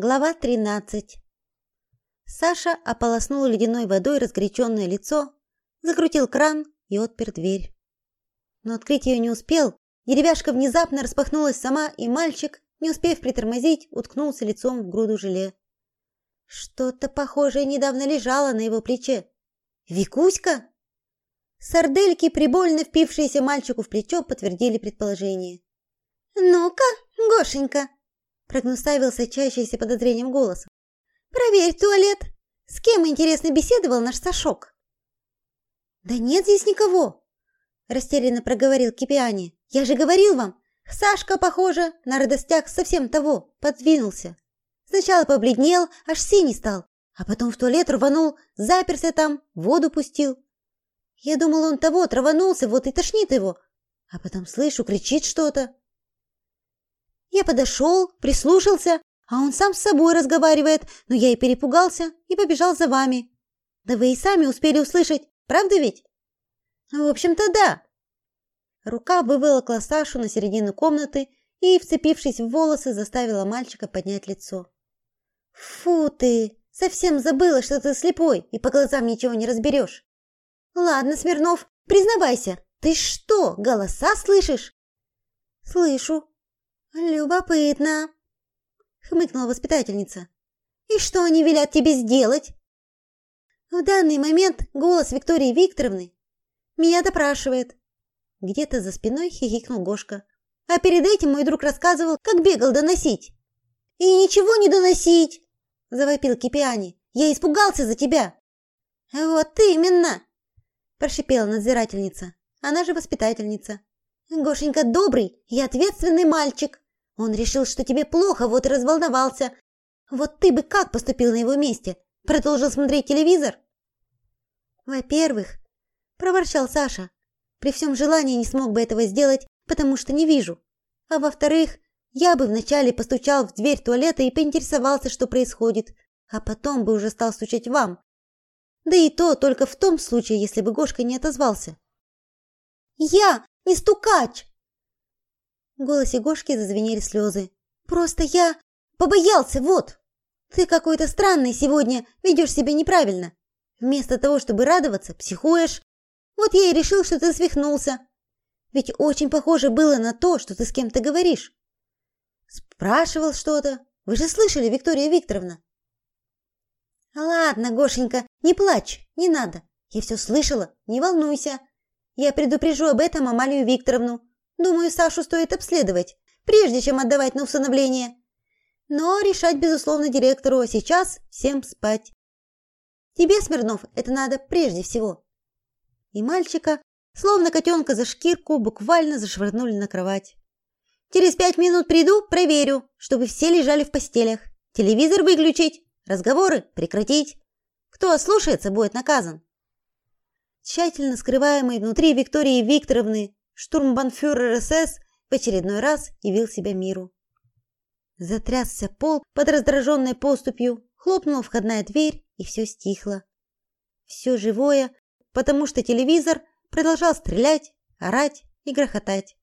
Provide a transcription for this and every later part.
Глава 13. Саша ополоснул ледяной водой разгоряченное лицо, закрутил кран и отпер дверь. Но открыть ее не успел. Деревяшка внезапно распахнулась сама, и мальчик, не успев притормозить, уткнулся лицом в груду желе. Что-то похожее недавно лежало на его плече. Викуська? Сардельки, прибольно впившиеся мальчику в плечо, подтвердили предположение. «Ну-ка, Гошенька!» Прогнусавил сочащийся подозрением голосом. «Проверь туалет. С кем, интересно, беседовал наш Сашок?» «Да нет здесь никого!» растерянно проговорил Кипиани. «Я же говорил вам, Сашка, похоже, на радостях совсем того, подвинулся. Сначала побледнел, аж синий стал, а потом в туалет рванул, заперся там, воду пустил. Я думал, он того траванулся, вот и тошнит его. А потом слышу, кричит что-то. Я подошел, прислушался, а он сам с собой разговаривает, но я и перепугался и побежал за вами. Да вы и сами успели услышать, правда ведь? В общем-то, да. Рука выволокла Сашу на середину комнаты и, вцепившись в волосы, заставила мальчика поднять лицо. Фу ты, совсем забыла, что ты слепой и по глазам ничего не разберешь. Ладно, Смирнов, признавайся, ты что, голоса слышишь? Слышу, «Любопытно», — хмыкнула воспитательница. «И что они велят тебе сделать?» В данный момент голос Виктории Викторовны меня допрашивает. Где-то за спиной хихикнул Гошка. А перед этим мой друг рассказывал, как бегал доносить. «И ничего не доносить!» – завопил Кипиани. «Я испугался за тебя!» «Вот именно!» – прошипела надзирательница. Она же воспитательница. Гошенька добрый и ответственный мальчик. Он решил, что тебе плохо, вот и разволновался. Вот ты бы как поступил на его месте? Продолжил смотреть телевизор? Во-первых, проворчал Саша, при всем желании не смог бы этого сделать, потому что не вижу. А во-вторых, я бы вначале постучал в дверь туалета и поинтересовался, что происходит, а потом бы уже стал стучать вам. Да и то только в том случае, если бы Гошка не отозвался. «Я не стукач!» В голосе Гошки зазвенели слезы. «Просто я побоялся, вот! Ты какой-то странный сегодня, ведешь себя неправильно. Вместо того, чтобы радоваться, психуешь. Вот я и решил, что ты свихнулся. Ведь очень похоже было на то, что ты с кем-то говоришь. Спрашивал что-то. Вы же слышали, Виктория Викторовна?» «Ладно, Гошенька, не плачь, не надо. Я все слышала, не волнуйся. Я предупрежу об этом Амалию Викторовну. Думаю, Сашу стоит обследовать, прежде чем отдавать на усыновление. Но решать, безусловно, директору, а сейчас всем спать. Тебе, Смирнов, это надо прежде всего. И мальчика, словно котенка за шкирку, буквально зашвырнули на кровать. Через пять минут приду, проверю, чтобы все лежали в постелях. Телевизор выключить, разговоры прекратить. Кто ослушается, будет наказан тщательно скрываемый внутри Виктории Викторовны, штурмбанфюрер СС в очередной раз явил себя миру. Затрясся пол под раздраженной поступью, хлопнула входная дверь, и все стихло. Все живое, потому что телевизор продолжал стрелять, орать и грохотать.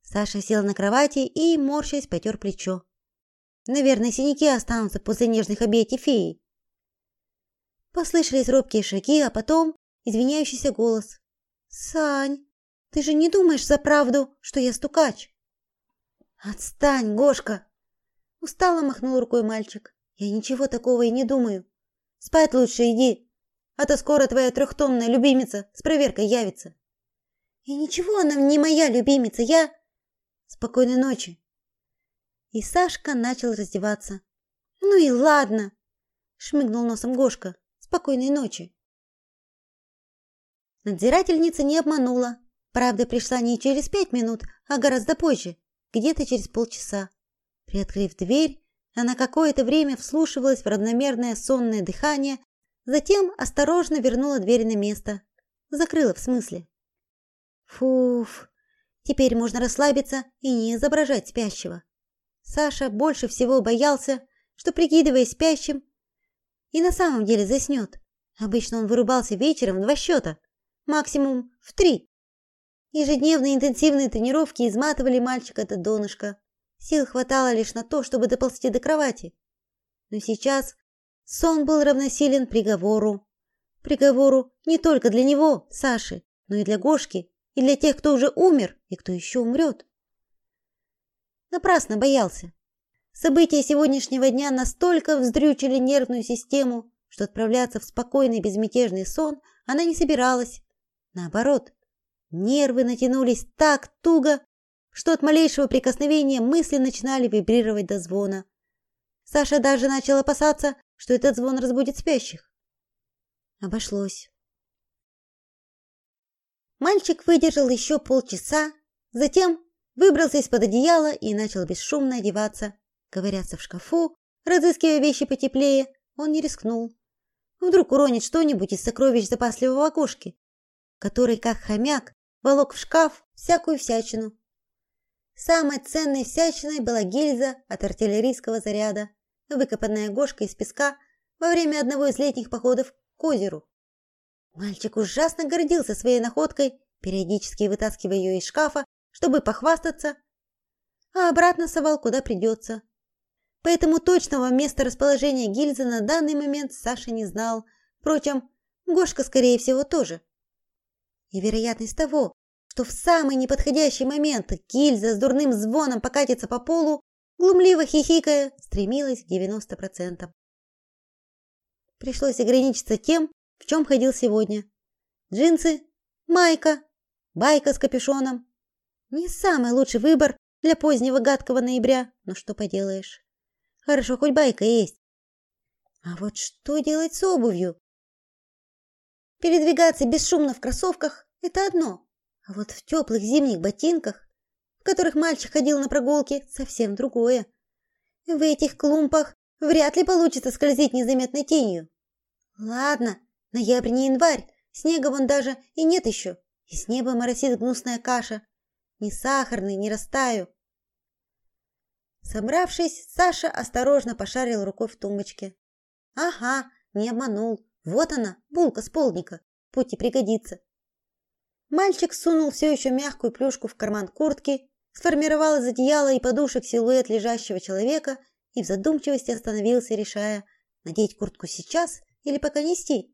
Саша сел на кровати и, морщась, потер плечо. Наверное, синяки останутся после нежных объятий феи. Послышались робкие шаги, а потом извиняющийся голос. «Сань, ты же не думаешь за правду, что я стукач?» «Отстань, Гошка!» Устало махнул рукой мальчик. «Я ничего такого и не думаю. Спать лучше иди, а то скоро твоя трехтонная любимица с проверкой явится». «И ничего она не моя любимица, я...» «Спокойной ночи!» И Сашка начал раздеваться. «Ну и ладно!» Шмыгнул носом Гошка. «Спокойной ночи!» Надзирательница не обманула. Правда, пришла не через пять минут, а гораздо позже, где-то через полчаса. Приоткрыв дверь, она какое-то время вслушивалась в равномерное сонное дыхание, затем осторожно вернула дверь на место. Закрыла в смысле. Фуф, теперь можно расслабиться и не изображать спящего. Саша больше всего боялся, что, прикидываясь спящим, и на самом деле заснет. Обычно он вырубался вечером в два счета – максимум в три. Ежедневные интенсивные тренировки изматывали мальчика до донышка. Сил хватало лишь на то, чтобы доползти до кровати, Но сейчас сон был равносилен приговору. Приговору не только для него, Саши, но и для Гошки, и для тех, кто уже умер и кто еще умрет. Напрасно боялся. События сегодняшнего дня настолько вздрючили нервную систему, что отправляться в спокойный безмятежный сон она не собиралась. Наоборот, нервы натянулись так туго, что от малейшего прикосновения мысли начинали вибрировать до звона. Саша даже начал опасаться, что этот звон разбудит спящих. Обошлось. Мальчик выдержал еще полчаса, затем выбрался из-под одеяла и начал бесшумно одеваться. Ковыряться в шкафу, разыскивая вещи потеплее, он не рискнул. Вдруг уронит что-нибудь из сокровищ запасливого окошки, который, как хомяк, волок в шкаф всякую всячину. Самой ценной всячиной была гильза от артиллерийского заряда, выкопанная Гошкой из песка во время одного из летних походов к озеру. Мальчик ужасно гордился своей находкой, периодически вытаскивая ее из шкафа, чтобы похвастаться, а обратно совал куда придется. Поэтому точного места расположения гильзы на данный момент Саша не знал. Впрочем, Гошка, скорее всего, тоже. И вероятность того, что в самый неподходящий момент гильза с дурным звоном покатится по полу, глумливо хихикая, стремилась к 90%. Пришлось ограничиться тем, в чем ходил сегодня. Джинсы, майка, байка с капюшоном. Не самый лучший выбор для позднего гадкого ноября, но что поделаешь. Хорошо, хоть байка есть. А вот что делать с обувью? Передвигаться бесшумно в кроссовках – это одно, а вот в теплых зимних ботинках, в которых мальчик ходил на прогулки, совсем другое. В этих клумпах вряд ли получится скользить незаметной тенью. Ладно, ноябрь не январь, снега вон даже и нет еще, и с неба моросит гнусная каша. Ни сахарный, не растаю. Собравшись, Саша осторожно пошарил рукой в тумбочке. Ага, не обманул. Вот она, булка с полдника. Пути пригодится. Мальчик сунул все еще мягкую плюшку в карман куртки, сформировал из одеяла и подушек силуэт лежащего человека и в задумчивости остановился, решая, надеть куртку сейчас или пока нести.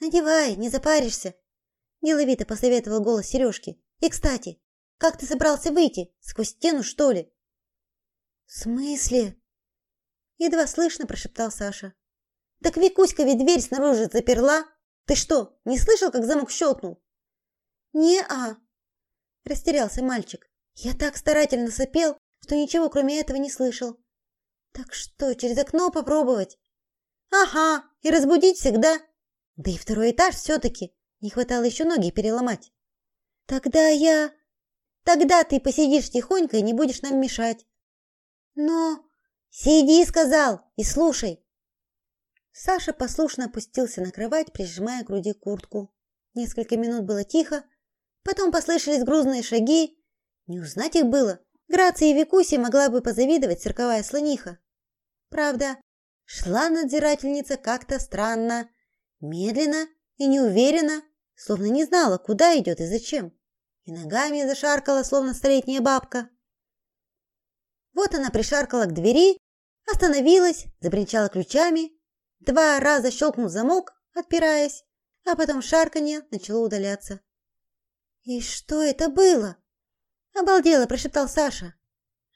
«Надевай, не запаришься», – деловито посоветовал голос Сережки. «И, кстати, как ты собрался выйти? Сквозь стену, что ли?» «В смысле?» Едва слышно прошептал Саша. «Так Викуська ведь дверь снаружи заперла. Ты что, не слышал, как замок щелкнул?» «Не-а», растерялся мальчик. «Я так старательно сопел, что ничего кроме этого не слышал. Так что, через окно попробовать?» «Ага, и разбудить всегда. Да и второй этаж все-таки. Не хватало еще ноги переломать». «Тогда я...» «Тогда ты посидишь тихонько и не будешь нам мешать. Но сиди, сказал, и слушай. Саша послушно опустился на кровать, прижимая к груди куртку. Несколько минут было тихо, потом послышались грузные шаги. Не узнать их было. Грации Викуси могла бы позавидовать цирковая слониха. Правда, шла надзирательница как-то странно, медленно и неуверенно, словно не знала, куда идет и зачем. И ногами зашаркала, словно столетняя бабка. Вот она пришаркала к двери, остановилась, забринчала ключами, два раза щелкнул замок, отпираясь, а потом шарканье начало удаляться. «И что это было?» Обалдело прошептал Саша.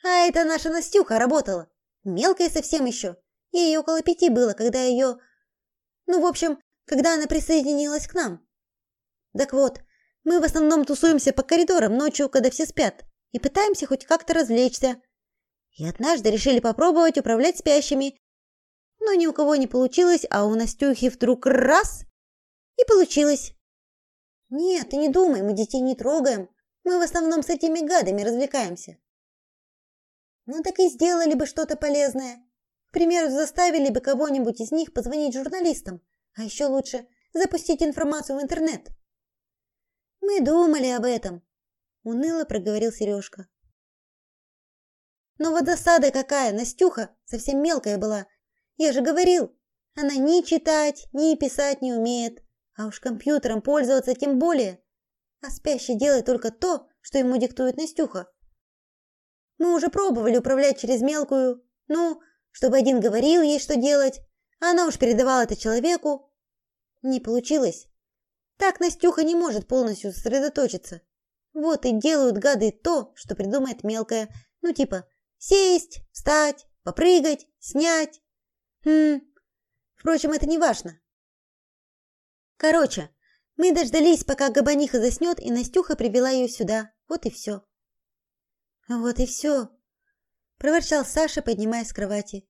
«А это наша Настюха работала. Мелкая совсем еще. Ей около пяти было, когда ее... Ну, в общем, когда она присоединилась к нам. Так вот, мы в основном тусуемся по коридорам ночью, когда все спят, и пытаемся хоть как-то развлечься. И однажды решили попробовать управлять спящими. Но ни у кого не получилось, а у Настюхи вдруг раз и получилось. Нет, ты не думай, мы детей не трогаем. Мы в основном с этими гадами развлекаемся. Ну так и сделали бы что-то полезное. К примеру, заставили бы кого-нибудь из них позвонить журналистам, а еще лучше запустить информацию в интернет. Мы думали об этом, уныло проговорил Сережка. Но вот досада какая, Настюха совсем мелкая была. Я же говорил, она ни читать, ни писать не умеет, а уж компьютером пользоваться тем более. А спящий делает только то, что ему диктует Настюха. Мы уже пробовали управлять через мелкую, ну, чтобы один говорил ей, что делать, а она уж передавала это человеку. Не получилось. Так Настюха не может полностью сосредоточиться. Вот и делают гады то, что придумает мелкая. Ну типа сесть, встать, попрыгать, снять. Хм. Впрочем, это не важно. Короче, мы дождались, пока Габаниха заснет, и Настюха привела ее сюда. Вот и все. Вот и все, проворчал Саша, поднимаясь с кровати.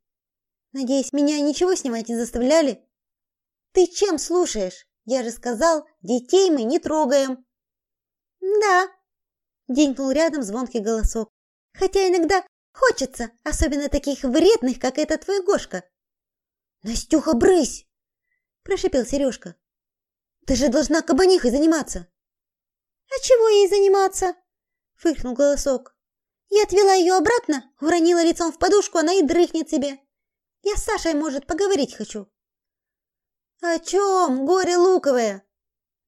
Надеюсь, меня ничего снимать не заставляли? Ты чем слушаешь? Я же сказал, детей мы не трогаем. Да, денькнул рядом звонкий голосок. Хотя иногда хочется, особенно таких вредных, как этот твой Гошка. Настюха, брысь, прошипел Сережка. Ты же должна кабанихой заниматься. А чего ей заниматься? фыркнул голосок. Я отвела ее обратно, уронила лицом в подушку, она и дрыхнет себе. Я с Сашей, может, поговорить хочу. О чем, горе луковое?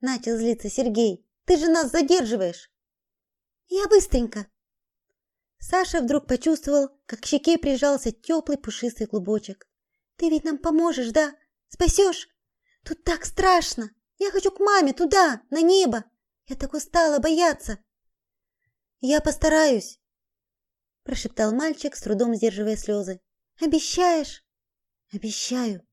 Начал злиться Сергей. Ты же нас задерживаешь. Я быстренько. Саша вдруг почувствовал, как к щеке прижался теплый пушистый клубочек. Ты ведь нам поможешь, да? Спасешь? Тут так страшно. Я хочу к маме туда, на небо. Я так устала бояться. Я постараюсь прошептал мальчик, с трудом сдерживая слезы. Обещаешь? Обещаю.